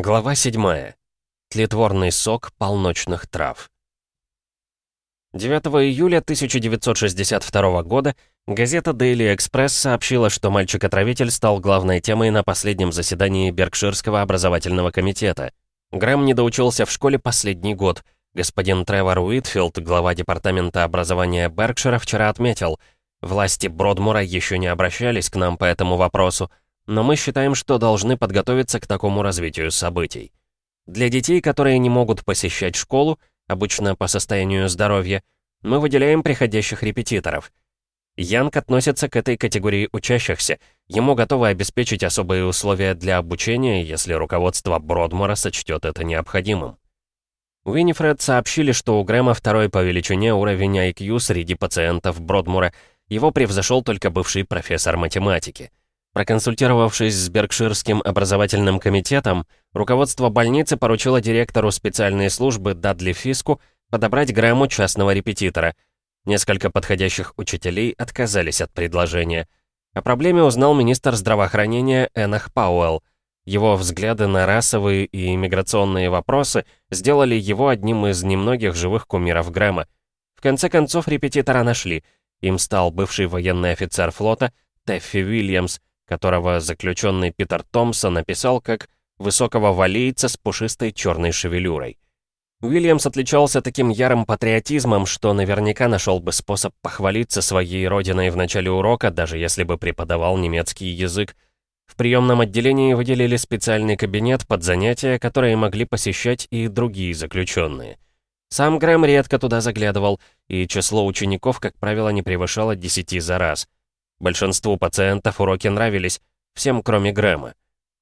Глава 7. Тлетворный сок полночных трав. 9 июля 1962 года газета Daily Express сообщила, что мальчик-отравитель стал главной темой на последнем заседании Беркширского образовательного комитета. Грэм не доучился в школе последний год. Господин Тревор Уитфилд, глава департамента образования Беркшира, вчера отметил, власти Бродмура еще не обращались к нам по этому вопросу, но мы считаем, что должны подготовиться к такому развитию событий. Для детей, которые не могут посещать школу, обычно по состоянию здоровья, мы выделяем приходящих репетиторов. Янг относится к этой категории учащихся, ему готовы обеспечить особые условия для обучения, если руководство Бродмора сочтет это необходимым. Уинифред сообщили, что у Грэма второй по величине уровень IQ среди пациентов Бродмура, его превзошел только бывший профессор математики. Проконсультировавшись с Беркширским образовательным комитетом, руководство больницы поручило директору специальной службы Дадли Фиску подобрать Грэму частного репетитора. Несколько подходящих учителей отказались от предложения. О проблеме узнал министр здравоохранения Энах Пауэлл. Его взгляды на расовые и иммиграционные вопросы сделали его одним из немногих живых кумиров Грэма. В конце концов, репетитора нашли. Им стал бывший военный офицер флота Теффи Уильямс, которого заключенный Питер Томпсон написал как «высокого валийца с пушистой черной шевелюрой». Уильямс отличался таким ярым патриотизмом, что наверняка нашел бы способ похвалиться своей родиной в начале урока, даже если бы преподавал немецкий язык. В приемном отделении выделили специальный кабинет под занятия, которые могли посещать и другие заключенные. Сам Грэм редко туда заглядывал, и число учеников, как правило, не превышало 10 за раз. Большинству пациентов уроки нравились, всем кроме Грэма.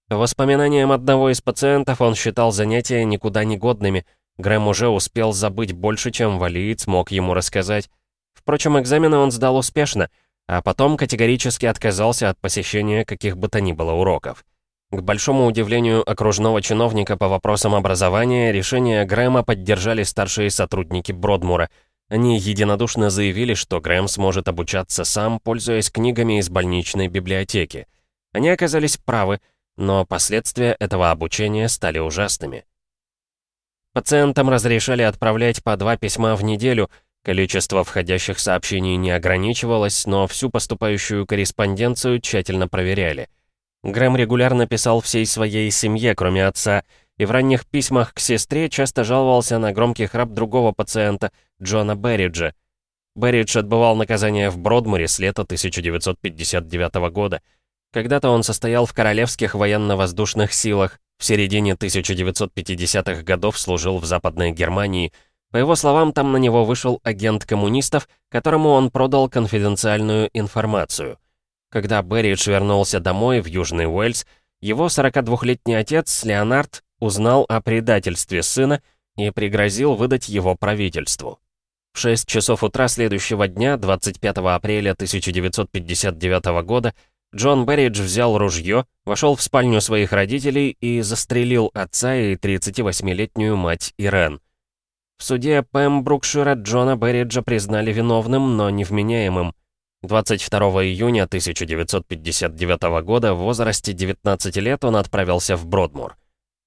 По воспоминаниям одного из пациентов он считал занятия никуда не годными. Грэм уже успел забыть больше, чем валиец мог ему рассказать. Впрочем, экзамены он сдал успешно, а потом категорически отказался от посещения каких бы то ни было уроков. К большому удивлению окружного чиновника по вопросам образования, решение Грэма поддержали старшие сотрудники Бродмура — они единодушно заявили, что Грэм сможет обучаться сам, пользуясь книгами из больничной библиотеки. Они оказались правы, но последствия этого обучения стали ужасными. Пациентам разрешали отправлять по два письма в неделю, количество входящих сообщений не ограничивалось, но всю поступающую корреспонденцию тщательно проверяли. Грэм регулярно писал всей своей семье, кроме отца, и в ранних письмах к сестре часто жаловался на громкий храп другого пациента, Джона Берриджа. Берридж отбывал наказание в Бродмуре с лета 1959 года. Когда-то он состоял в Королевских военно-воздушных силах, в середине 1950-х годов служил в Западной Германии. По его словам, там на него вышел агент коммунистов, которому он продал конфиденциальную информацию. Когда Берридж вернулся домой в Южный Уэльс, его 42-летний отец, Леонард, узнал о предательстве сына и пригрозил выдать его правительству. В 6 часов утра следующего дня, 25 апреля 1959 года, Джон Берридж взял ружье, вошел в спальню своих родителей и застрелил отца и 38-летнюю мать Ирен. В суде Пембрукшира Джона Берриджа признали виновным, но невменяемым. 22 июня 1959 года в возрасте 19 лет он отправился в Бродмур.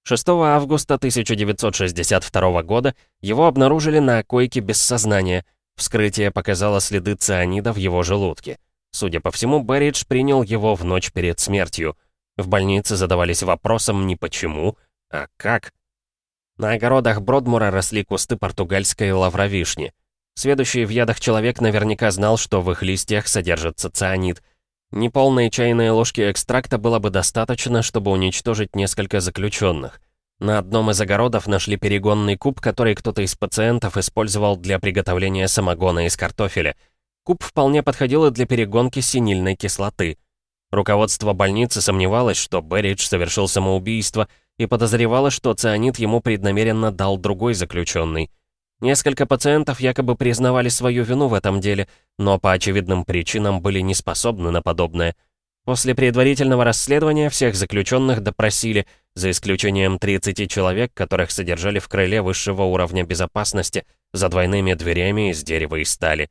6 августа 1962 года его обнаружили на койке без сознания. Вскрытие показало следы цианида в его желудке. Судя по всему, Берридж принял его в ночь перед смертью. В больнице задавались вопросом не почему, а как. На огородах Бродмура росли кусты португальской лавровишни. Сведущий в ядах человек наверняка знал, что в их листьях содержится цианид — Неполной чайной ложки экстракта было бы достаточно, чтобы уничтожить несколько заключенных. На одном из огородов нашли перегонный куб, который кто-то из пациентов использовал для приготовления самогона из картофеля. Куб вполне подходил и для перегонки синильной кислоты. Руководство больницы сомневалось, что Берридж совершил самоубийство и подозревало, что цианид ему преднамеренно дал другой заключенный. Несколько пациентов якобы признавали свою вину в этом деле, но по очевидным причинам были не способны на подобное. После предварительного расследования всех заключенных допросили, за исключением 30 человек, которых содержали в крыле высшего уровня безопасности, за двойными дверями из дерева и стали.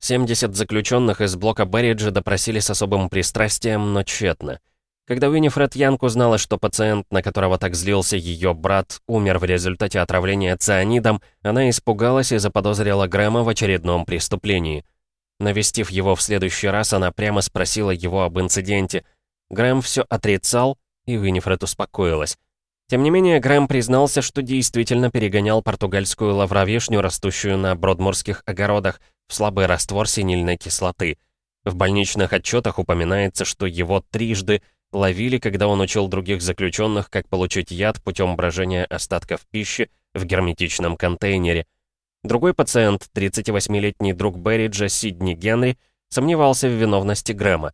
70 заключенных из блока Берриджа допросили с особым пристрастием, но тщетно. Когда Уинифред Янг узнала, что пациент, на которого так злился ее брат, умер в результате отравления цианидом, она испугалась и заподозрила Грэма в очередном преступлении. Навестив его в следующий раз, она прямо спросила его об инциденте. Грэм все отрицал, и Уинифред успокоилась. Тем не менее, Грэм признался, что действительно перегонял португальскую лавровишню, растущую на бродмурских огородах, в слабый раствор синильной кислоты. В больничных отчетах упоминается, что его трижды ловили, когда он учил других заключенных, как получить яд путем брожения остатков пищи в герметичном контейнере. Другой пациент, 38-летний друг Берриджа Сидни Генри, сомневался в виновности Грэма.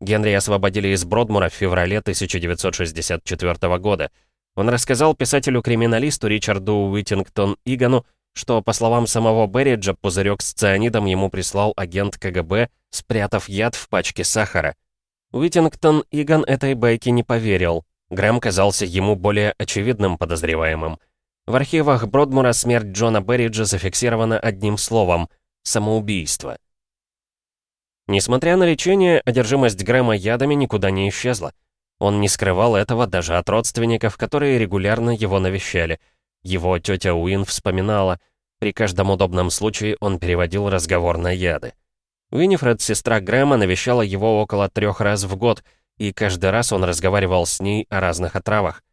Генри освободили из Бродмура в феврале 1964 года. Он рассказал писателю-криминалисту Ричарду Уитингтон Игану, что, по словам самого Берриджа, пузырек с цианидом ему прислал агент КГБ, спрятав яд в пачке сахара. Уитингтон Иган этой байке не поверил. Грэм казался ему более очевидным подозреваемым. В архивах Бродмура смерть Джона Берриджа зафиксирована одним словом — самоубийство. Несмотря на лечение, одержимость Грэма ядами никуда не исчезла. Он не скрывал этого даже от родственников, которые регулярно его навещали. Его тетя Уин вспоминала, при каждом удобном случае он переводил разговор на яды. Уинифред, сестра Грэма, навещала его около трех раз в год, и каждый раз он разговаривал с ней о разных отравах.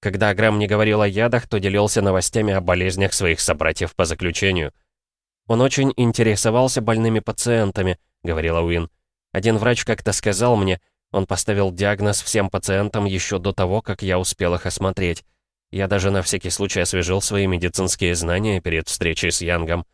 Когда Грэм не говорил о ядах, то делился новостями о болезнях своих собратьев по заключению. «Он очень интересовался больными пациентами», — говорила Уин. «Один врач как-то сказал мне, он поставил диагноз всем пациентам еще до того, как я успел их осмотреть. Я даже на всякий случай освежил свои медицинские знания перед встречей с Янгом».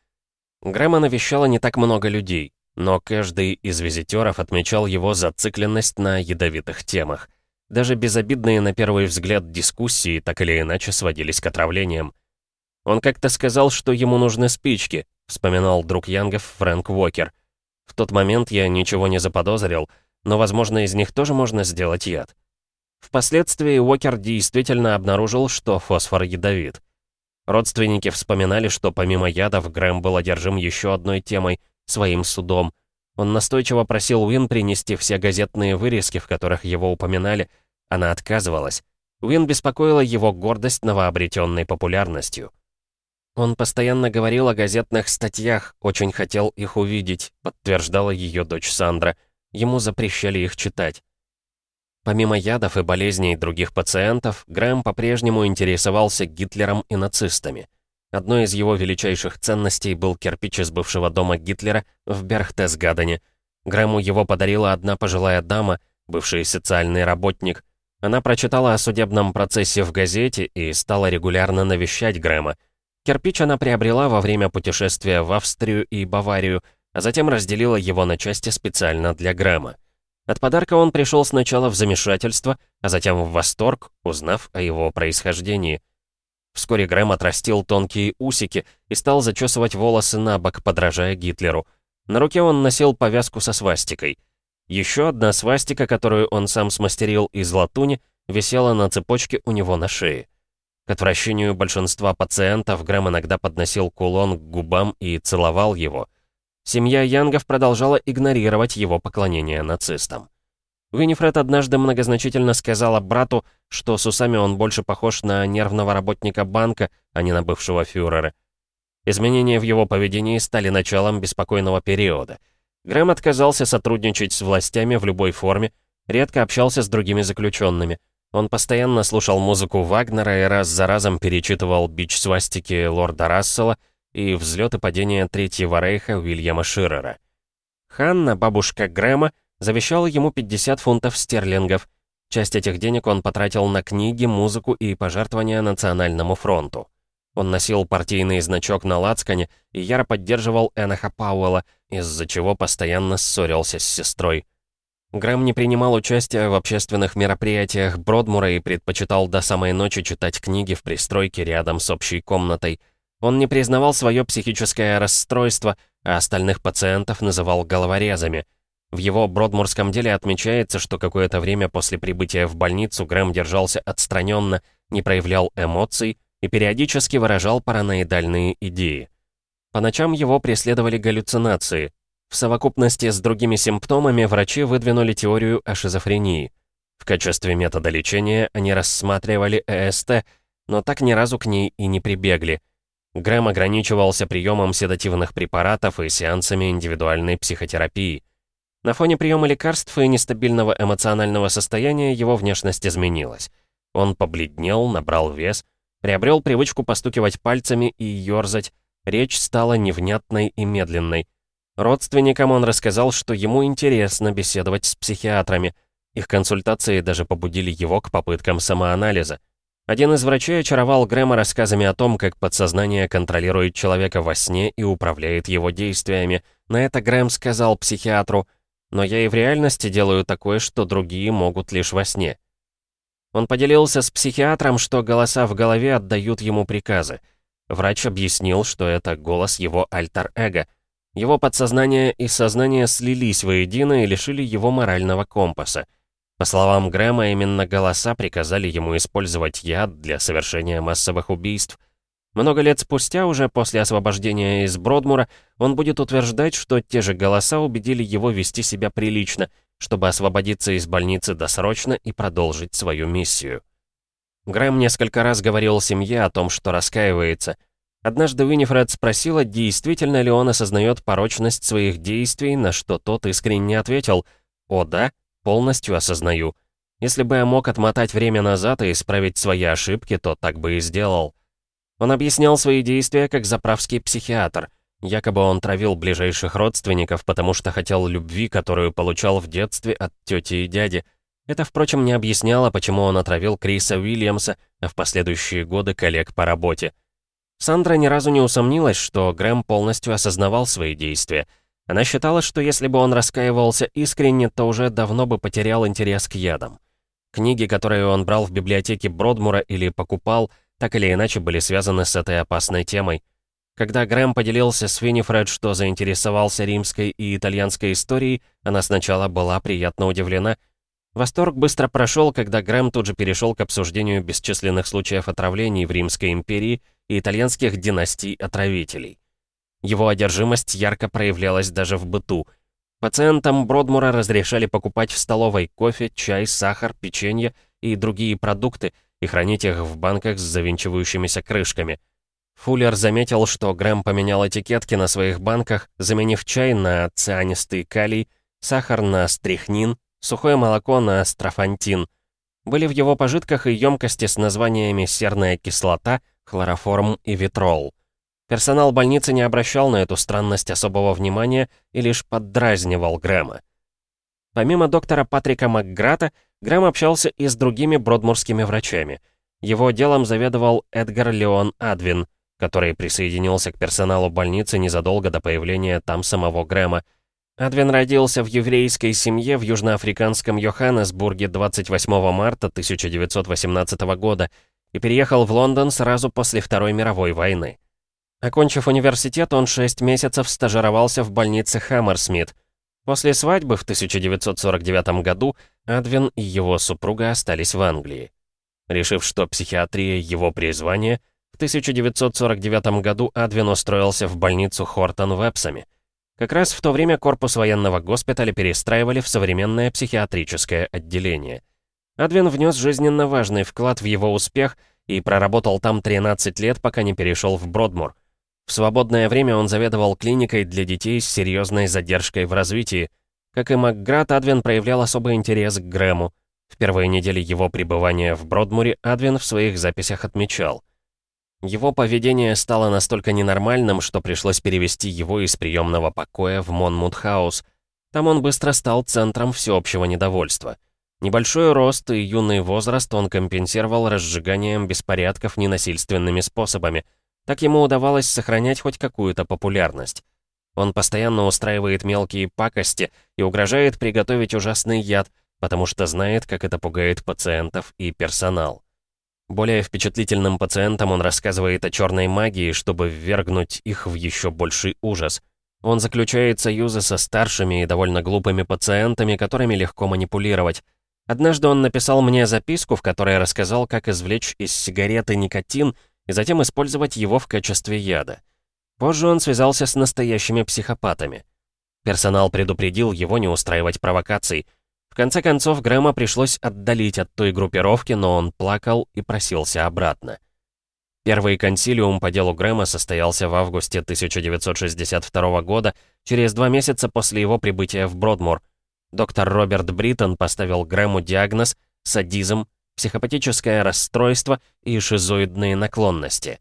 Грэма навещала не так много людей но каждый из визитеров отмечал его зацикленность на ядовитых темах. Даже безобидные на первый взгляд дискуссии так или иначе сводились к отравлениям. «Он как-то сказал, что ему нужны спички», — вспоминал друг Янгов Фрэнк Уокер. «В тот момент я ничего не заподозрил, но, возможно, из них тоже можно сделать яд». Впоследствии Уокер действительно обнаружил, что фосфор ядовит. Родственники вспоминали, что помимо ядов Грэм был одержим еще одной темой своим судом. Он настойчиво просил Уин принести все газетные вырезки, в которых его упоминали. Она отказывалась. Уин беспокоила его гордость новообретенной популярностью. Он постоянно говорил о газетных статьях, очень хотел их увидеть, подтверждала ее дочь Сандра. Ему запрещали их читать. Помимо ядов и болезней других пациентов, Грэм по-прежнему интересовался Гитлером и нацистами. Одной из его величайших ценностей был кирпич из бывшего дома Гитлера в Берхтесгадене. Грэму его подарила одна пожилая дама, бывший социальный работник. Она прочитала о судебном процессе в газете и стала регулярно навещать Грэма. Кирпич она приобрела во время путешествия в Австрию и Баварию, а затем разделила его на части специально для Грэма. От подарка он пришел сначала в замешательство, а затем в восторг, узнав о его происхождении. Вскоре Грэм отрастил тонкие усики и стал зачесывать волосы на бок, подражая Гитлеру. На руке он носил повязку со свастикой. Еще одна свастика, которую он сам смастерил из латуни, висела на цепочке у него на шее. К отвращению большинства пациентов Грэм иногда подносил кулон к губам и целовал его. Семья Янгов продолжала игнорировать его поклонение нацистам. Винифред однажды многозначительно сказала брату, что с усами он больше похож на нервного работника банка, а не на бывшего фюрера. Изменения в его поведении стали началом беспокойного периода. Грэм отказался сотрудничать с властями в любой форме, редко общался с другими заключенными. Он постоянно слушал музыку Вагнера и раз за разом перечитывал бич свастики лорда Рассела и взлет и падение Третьего Рейха Уильяма Ширера. Ханна, бабушка Грэма, завещал ему 50 фунтов стерлингов. Часть этих денег он потратил на книги, музыку и пожертвования Национальному фронту. Он носил партийный значок на лацкане и яро поддерживал Эноха Пауэлла, из-за чего постоянно ссорился с сестрой. Грэм не принимал участия в общественных мероприятиях Бродмура и предпочитал до самой ночи читать книги в пристройке рядом с общей комнатой. Он не признавал свое психическое расстройство, а остальных пациентов называл головорезами — в его бродмурском деле отмечается, что какое-то время после прибытия в больницу Грэм держался отстраненно, не проявлял эмоций и периодически выражал параноидальные идеи. По ночам его преследовали галлюцинации. В совокупности с другими симптомами врачи выдвинули теорию о шизофрении. В качестве метода лечения они рассматривали ЭСТ, но так ни разу к ней и не прибегли. Грэм ограничивался приемом седативных препаратов и сеансами индивидуальной психотерапии. На фоне приема лекарств и нестабильного эмоционального состояния его внешность изменилась. Он побледнел, набрал вес, приобрел привычку постукивать пальцами и ёрзать, речь стала невнятной и медленной. Родственникам он рассказал, что ему интересно беседовать с психиатрами. Их консультации даже побудили его к попыткам самоанализа. Один из врачей очаровал Грэма рассказами о том, как подсознание контролирует человека во сне и управляет его действиями. На это Грэм сказал психиатру, «Но я и в реальности делаю такое, что другие могут лишь во сне». Он поделился с психиатром, что голоса в голове отдают ему приказы. Врач объяснил, что это голос его альтер-эго. Его подсознание и сознание слились воедино и лишили его морального компаса. По словам Грэма, именно голоса приказали ему использовать яд для совершения массовых убийств. Много лет спустя, уже после освобождения из Бродмура, он будет утверждать, что те же голоса убедили его вести себя прилично, чтобы освободиться из больницы досрочно и продолжить свою миссию. Грэм несколько раз говорил семье о том, что раскаивается. Однажды Уинифред спросила, действительно ли он осознает порочность своих действий, на что тот искренне ответил «О да, полностью осознаю. Если бы я мог отмотать время назад и исправить свои ошибки, то так бы и сделал. Он объяснял свои действия как заправский психиатр. Якобы он травил ближайших родственников, потому что хотел любви, которую получал в детстве от тети и дяди. Это, впрочем, не объясняло, почему он отравил Криса Уильямса, а в последующие годы коллег по работе. Сандра ни разу не усомнилась, что Грэм полностью осознавал свои действия — она считала, что если бы он раскаивался искренне, то уже давно бы потерял интерес к ядам. Книги, которые он брал в библиотеке Бродмура или покупал, так или иначе были связаны с этой опасной темой. Когда Грэм поделился с Виннифред, что заинтересовался римской и итальянской историей, она сначала была приятно удивлена. Восторг быстро прошел, когда Грэм тут же перешел к обсуждению бесчисленных случаев отравлений в Римской империи и итальянских династий отравителей. Его одержимость ярко проявлялась даже в быту. Пациентам Бродмура разрешали покупать в столовой кофе, чай, сахар, печенье и другие продукты и хранить их в банках с завинчивающимися крышками. Фуллер заметил, что Грэм поменял этикетки на своих банках, заменив чай на цианистый калий, сахар на стрихнин, сухое молоко на строфантин. Были в его пожитках и емкости с названиями серная кислота, хлороформ и витрол. Персонал больницы не обращал на эту странность особого внимания и лишь поддразнивал Грэма. Помимо доктора Патрика Макграта, Грэм общался и с другими бродмурскими врачами. Его делом заведовал Эдгар Леон Адвин, который присоединился к персоналу больницы незадолго до появления там самого Грэма. Адвин родился в еврейской семье в южноафриканском Йоханнесбурге 28 марта 1918 года и переехал в Лондон сразу после Второй мировой войны. Окончив университет, он 6 месяцев стажировался в больнице Хаммерсмит. После свадьбы в 1949 году Адвин и его супруга остались в Англии. Решив, что психиатрия — его призвание, в 1949 году Адвин устроился в больницу Хортон в Эпсоме. Как раз в то время корпус военного госпиталя перестраивали в современное психиатрическое отделение. Адвин внес жизненно важный вклад в его успех и проработал там 13 лет, пока не перешел в Бродмур — в свободное время он заведовал клиникой для детей с серьезной задержкой в развитии. Как и Макград, Адвин проявлял особый интерес к Грэму. В первые недели его пребывания в Бродмуре Адвин в своих записях отмечал. Его поведение стало настолько ненормальным, что пришлось перевести его из приемного покоя в Монмут-хаус. Там он быстро стал центром всеобщего недовольства. Небольшой рост и юный возраст он компенсировал разжиганием беспорядков ненасильственными способами — так ему удавалось сохранять хоть какую-то популярность. Он постоянно устраивает мелкие пакости и угрожает приготовить ужасный яд, потому что знает, как это пугает пациентов и персонал. Более впечатлительным пациентам он рассказывает о черной магии, чтобы ввергнуть их в еще больший ужас. Он заключает союзы со старшими и довольно глупыми пациентами, которыми легко манипулировать. Однажды он написал мне записку, в которой рассказал, как извлечь из сигареты никотин и затем использовать его в качестве яда. Позже он связался с настоящими психопатами. Персонал предупредил его не устраивать провокаций. В конце концов, Грэма пришлось отдалить от той группировки, но он плакал и просился обратно. Первый консилиум по делу Грэма состоялся в августе 1962 года, через два месяца после его прибытия в Бродмур. Доктор Роберт Бриттон поставил Грэму диагноз «садизм», «психопатическое расстройство» и «шизоидные наклонности».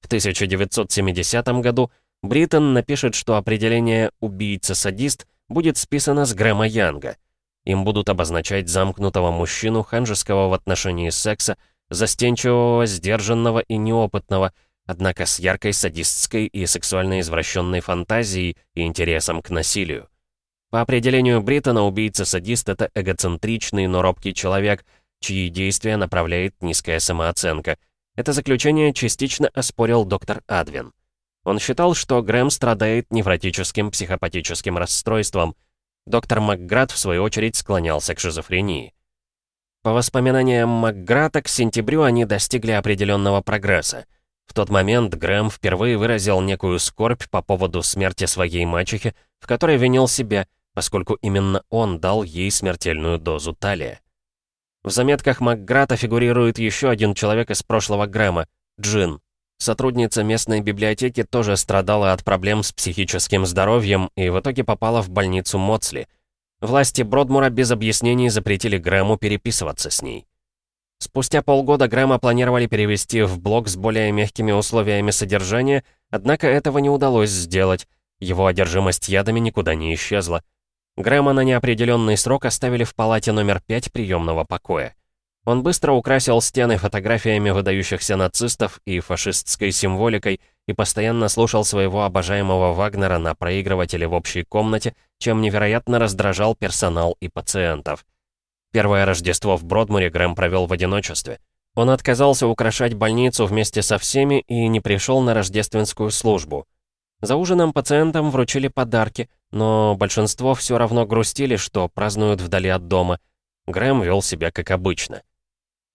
В 1970 году Бриттон напишет, что определение «убийца-садист» будет списано с Грэма Янга. Им будут обозначать замкнутого мужчину, ханжеского в отношении секса, застенчивого, сдержанного и неопытного, однако с яркой садистской и сексуально извращенной фантазией и интересом к насилию. По определению Бриттона, убийца-садист — это эгоцентричный, но робкий человек, чьи действия направляет низкая самооценка. Это заключение частично оспорил доктор Адвин. Он считал, что Грэм страдает невротическим психопатическим расстройством. Доктор Макград, в свою очередь, склонялся к шизофрении. По воспоминаниям Макграта, к сентябрю они достигли определенного прогресса. В тот момент Грэм впервые выразил некую скорбь по поводу смерти своей мачехи, в которой винил себя, поскольку именно он дал ей смертельную дозу талия. В заметках Макграта фигурирует еще один человек из прошлого Грэма — Джин. Сотрудница местной библиотеки тоже страдала от проблем с психическим здоровьем и в итоге попала в больницу Моцли. Власти Бродмура без объяснений запретили Грэму переписываться с ней. Спустя полгода Грэма планировали перевести в блок с более мягкими условиями содержания, однако этого не удалось сделать. Его одержимость ядами никуда не исчезла. Грэма на неопределенный срок оставили в палате номер 5 приемного покоя. Он быстро украсил стены фотографиями выдающихся нацистов и фашистской символикой и постоянно слушал своего обожаемого Вагнера на проигрывателе в общей комнате, чем невероятно раздражал персонал и пациентов. Первое Рождество в Бродмуре Грэм провел в одиночестве. Он отказался украшать больницу вместе со всеми и не пришел на рождественскую службу. За ужином пациентам вручили подарки, но большинство все равно грустили, что празднуют вдали от дома. Грэм вел себя как обычно.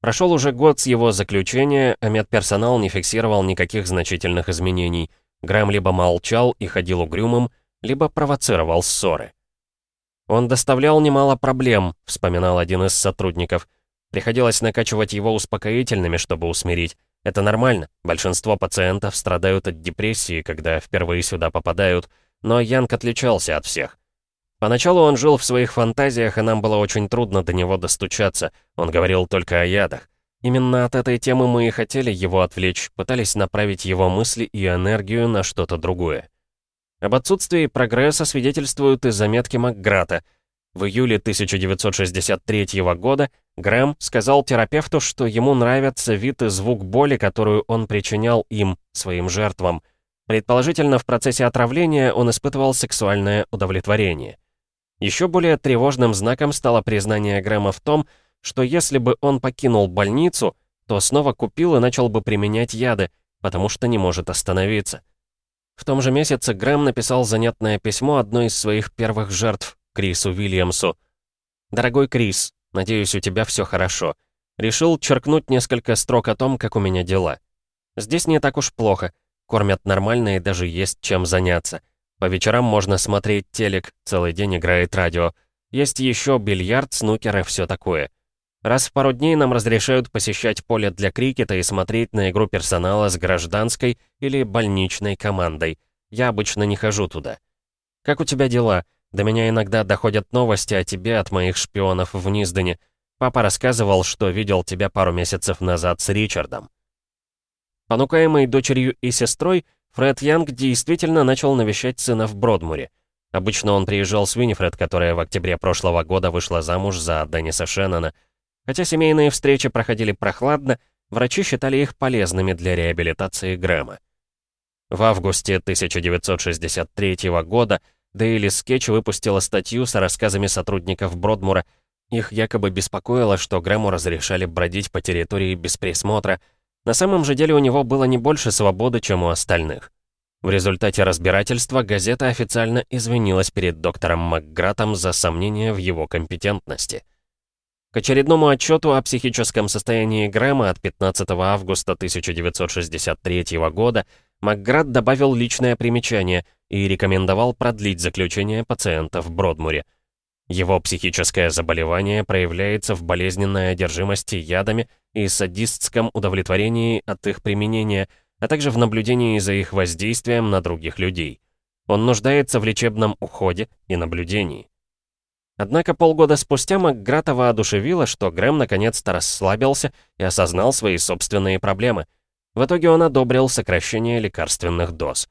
Прошел уже год с его заключения, а медперсонал не фиксировал никаких значительных изменений. Грэм либо молчал и ходил угрюмым, либо провоцировал ссоры. «Он доставлял немало проблем», — вспоминал один из сотрудников. «Приходилось накачивать его успокоительными, чтобы усмирить. Это нормально. Большинство пациентов страдают от депрессии, когда впервые сюда попадают. Но Янг отличался от всех. Поначалу он жил в своих фантазиях, и нам было очень трудно до него достучаться. Он говорил только о ядах. Именно от этой темы мы и хотели его отвлечь, пытались направить его мысли и энергию на что-то другое. Об отсутствии прогресса свидетельствуют и заметки Макграта. В июле 1963 года Грэм сказал терапевту, что ему нравится вид и звук боли, которую он причинял им, своим жертвам. Предположительно, в процессе отравления он испытывал сексуальное удовлетворение. Еще более тревожным знаком стало признание Грэма в том, что если бы он покинул больницу, то снова купил и начал бы применять яды, потому что не может остановиться. В том же месяце Грэм написал занятное письмо одной из своих первых жертв, Крису Уильямсу. «Дорогой Крис, надеюсь, у тебя все хорошо. Решил черкнуть несколько строк о том, как у меня дела. Здесь не так уж плохо. Кормят нормально и даже есть чем заняться. По вечерам можно смотреть телек, целый день играет радио. Есть еще бильярд, снукер и все такое. Раз в пару дней нам разрешают посещать поле для крикета и смотреть на игру персонала с гражданской или больничной командой. Я обычно не хожу туда. Как у тебя дела? До меня иногда доходят новости о тебе от моих шпионов в Низдене. Папа рассказывал, что видел тебя пару месяцев назад с Ричардом. Понукаемый дочерью и сестрой, Фред Янг действительно начал навещать сына в Бродмуре. Обычно он приезжал с Винифред, которая в октябре прошлого года вышла замуж за Денниса Шеннона. Хотя семейные встречи проходили прохладно, врачи считали их полезными для реабилитации Грэма. В августе 1963 года Daily Sketch выпустила статью с рассказами сотрудников Бродмура. Их якобы беспокоило, что Грэму разрешали бродить по территории без присмотра, на самом же деле у него было не больше свободы, чем у остальных. В результате разбирательства газета официально извинилась перед доктором Макгратом за сомнения в его компетентности. К очередному отчету о психическом состоянии Грэма от 15 августа 1963 года Макград добавил личное примечание и рекомендовал продлить заключение пациента в Бродмуре. Его психическое заболевание проявляется в болезненной одержимости ядами и садистском удовлетворении от их применения, а также в наблюдении за их воздействием на других людей. Он нуждается в лечебном уходе и наблюдении. Однако полгода спустя Макграта воодушевило, что Грэм наконец-то расслабился и осознал свои собственные проблемы. В итоге он одобрил сокращение лекарственных доз.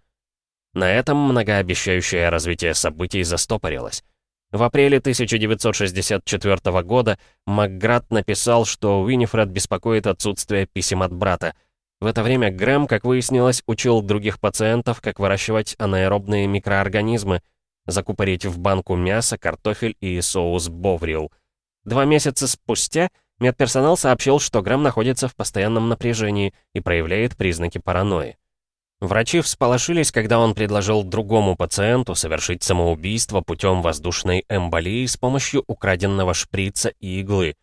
На этом многообещающее развитие событий застопорилось. В апреле 1964 года Макград написал, что Уинифред беспокоит отсутствие писем от брата. В это время Грэм, как выяснилось, учил других пациентов, как выращивать анаэробные микроорганизмы, закупорить в банку мясо, картофель и соус боврил. Два месяца спустя медперсонал сообщил, что Грэм находится в постоянном напряжении и проявляет признаки паранойи. Врачи всполошились, когда он предложил другому пациенту совершить самоубийство путем воздушной эмболии с помощью украденного шприца и иглы.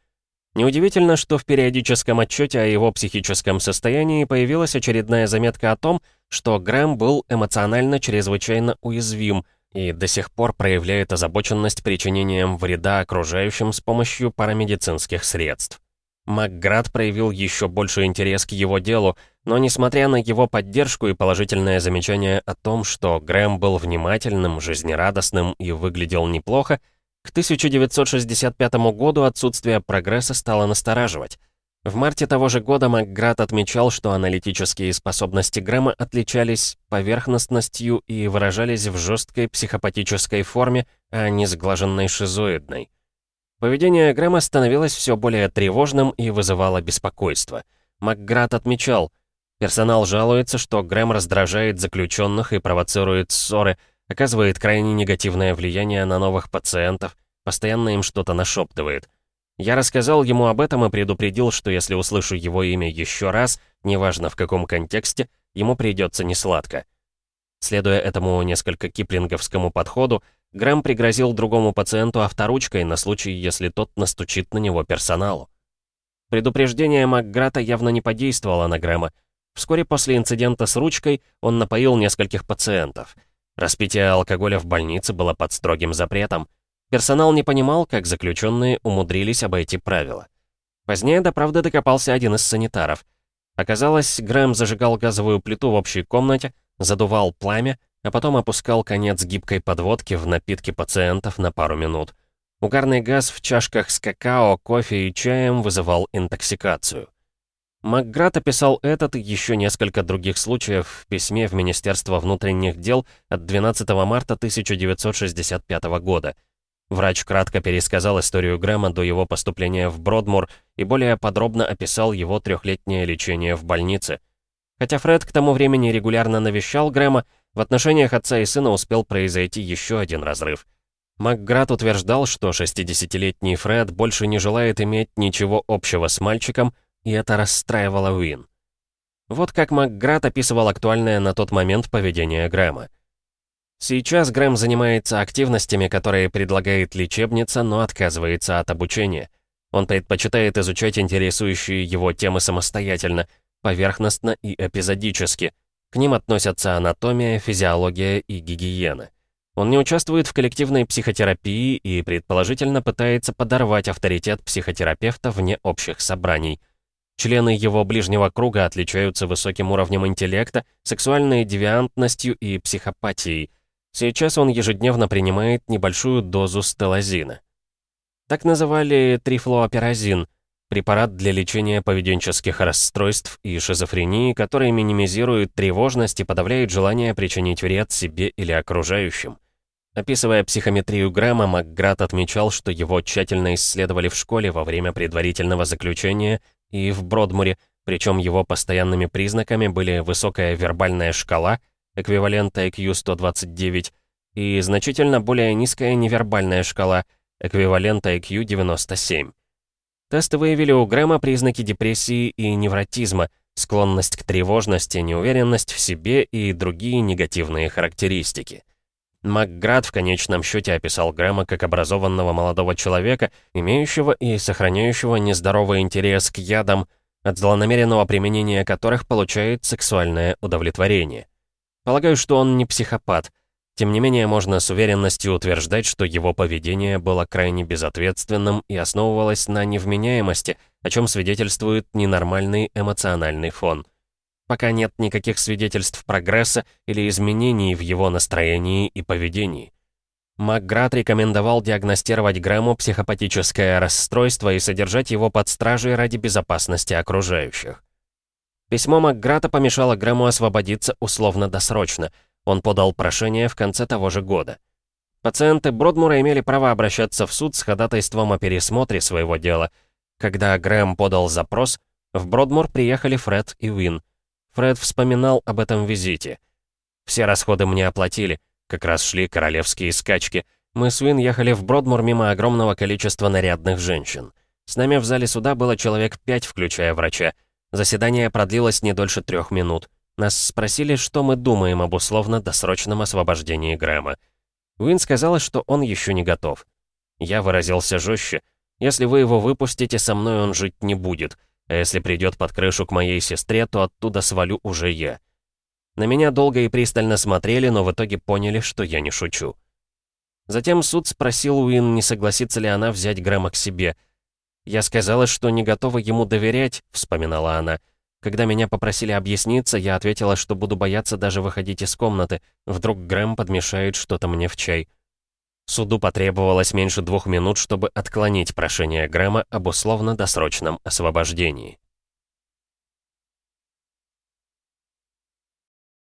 Неудивительно, что в периодическом отчете о его психическом состоянии появилась очередная заметка о том, что Грэм был эмоционально чрезвычайно уязвим и до сих пор проявляет озабоченность причинением вреда окружающим с помощью парамедицинских средств. Макград проявил еще больше интерес к его делу, но несмотря на его поддержку и положительное замечание о том, что Грэм был внимательным, жизнерадостным и выглядел неплохо, к 1965 году отсутствие прогресса стало настораживать. В марте того же года Макград отмечал, что аналитические способности Грэма отличались поверхностностью и выражались в жесткой психопатической форме, а не сглаженной шизоидной. Поведение Грэма становилось все более тревожным и вызывало беспокойство. Макград отмечал, персонал жалуется, что Грэм раздражает заключенных и провоцирует ссоры, оказывает крайне негативное влияние на новых пациентов, постоянно им что-то нашептывает. Я рассказал ему об этом и предупредил, что если услышу его имя еще раз, неважно в каком контексте, ему придется несладко. Следуя этому несколько киплинговскому подходу, Грэм пригрозил другому пациенту авторучкой на случай, если тот настучит на него персоналу. Предупреждение Макграта явно не подействовало на Грэма. Вскоре после инцидента с ручкой он напоил нескольких пациентов. Распитие алкоголя в больнице было под строгим запретом. Персонал не понимал, как заключенные умудрились обойти правила. Позднее до правды докопался один из санитаров. Оказалось, Грэм зажигал газовую плиту в общей комнате, задувал пламя, а потом опускал конец гибкой подводки в напитки пациентов на пару минут. Угарный газ в чашках с какао, кофе и чаем вызывал интоксикацию. Макград описал этот и еще несколько других случаев в письме в Министерство внутренних дел от 12 марта 1965 года. Врач кратко пересказал историю Грэма до его поступления в Бродмур и более подробно описал его трехлетнее лечение в больнице. Хотя Фред к тому времени регулярно навещал Грэма, в отношениях отца и сына успел произойти еще один разрыв. Макград утверждал, что 60-летний Фред больше не желает иметь ничего общего с мальчиком, и это расстраивало Уин. Вот как Макград описывал актуальное на тот момент поведение Грэма. Сейчас Грэм занимается активностями, которые предлагает лечебница, но отказывается от обучения. Он предпочитает изучать интересующие его темы самостоятельно, поверхностно и эпизодически, к ним относятся анатомия, физиология и гигиена. Он не участвует в коллективной психотерапии и, предположительно, пытается подорвать авторитет психотерапевта вне общих собраний. Члены его ближнего круга отличаются высоким уровнем интеллекта, сексуальной девиантностью и психопатией. Сейчас он ежедневно принимает небольшую дозу стелазина. Так называли трифлуоперазин – Препарат для лечения поведенческих расстройств и шизофрении, который минимизирует тревожность и подавляет желание причинить вред себе или окружающим. Описывая психометрию Грэма, Макград отмечал, что его тщательно исследовали в школе во время предварительного заключения и в Бродмуре, причем его постоянными признаками были высокая вербальная шкала, эквивалент IQ-129, и значительно более низкая невербальная шкала, эквивалент IQ-97. Тесты выявили у Грэма признаки депрессии и невротизма, склонность к тревожности, неуверенность в себе и другие негативные характеристики. Макград в конечном счете описал Грэма как образованного молодого человека, имеющего и сохраняющего нездоровый интерес к ядам, от злонамеренного применения которых получает сексуальное удовлетворение. Полагаю, что он не психопат. Тем не менее, можно с уверенностью утверждать, что его поведение было крайне безответственным и основывалось на невменяемости, о чем свидетельствует ненормальный эмоциональный фон. Пока нет никаких свидетельств прогресса или изменений в его настроении и поведении. Макград рекомендовал диагностировать Грэму психопатическое расстройство и содержать его под стражей ради безопасности окружающих. Письмо Макграта помешало Грэму освободиться условно-досрочно — он подал прошение в конце того же года. Пациенты Бродмура имели право обращаться в суд с ходатайством о пересмотре своего дела. Когда Грэм подал запрос, в Бродмур приехали Фред и Уин. Фред вспоминал об этом визите. «Все расходы мне оплатили. Как раз шли королевские скачки. Мы с Уин ехали в Бродмур мимо огромного количества нарядных женщин. С нами в зале суда было человек пять, включая врача. Заседание продлилось не дольше трех минут. Нас спросили, что мы думаем об условно-досрочном освобождении Грэма. Уин сказала, что он еще не готов. Я выразился жестче. Если вы его выпустите, со мной он жить не будет. А если придет под крышу к моей сестре, то оттуда свалю уже я. На меня долго и пристально смотрели, но в итоге поняли, что я не шучу. Затем суд спросил Уин, не согласится ли она взять Грэма к себе. «Я сказала, что не готова ему доверять», — вспоминала она. Когда меня попросили объясниться, я ответила, что буду бояться даже выходить из комнаты. Вдруг Грэм подмешает что-то мне в чай. Суду потребовалось меньше двух минут, чтобы отклонить прошение Грэма об условно-досрочном освобождении.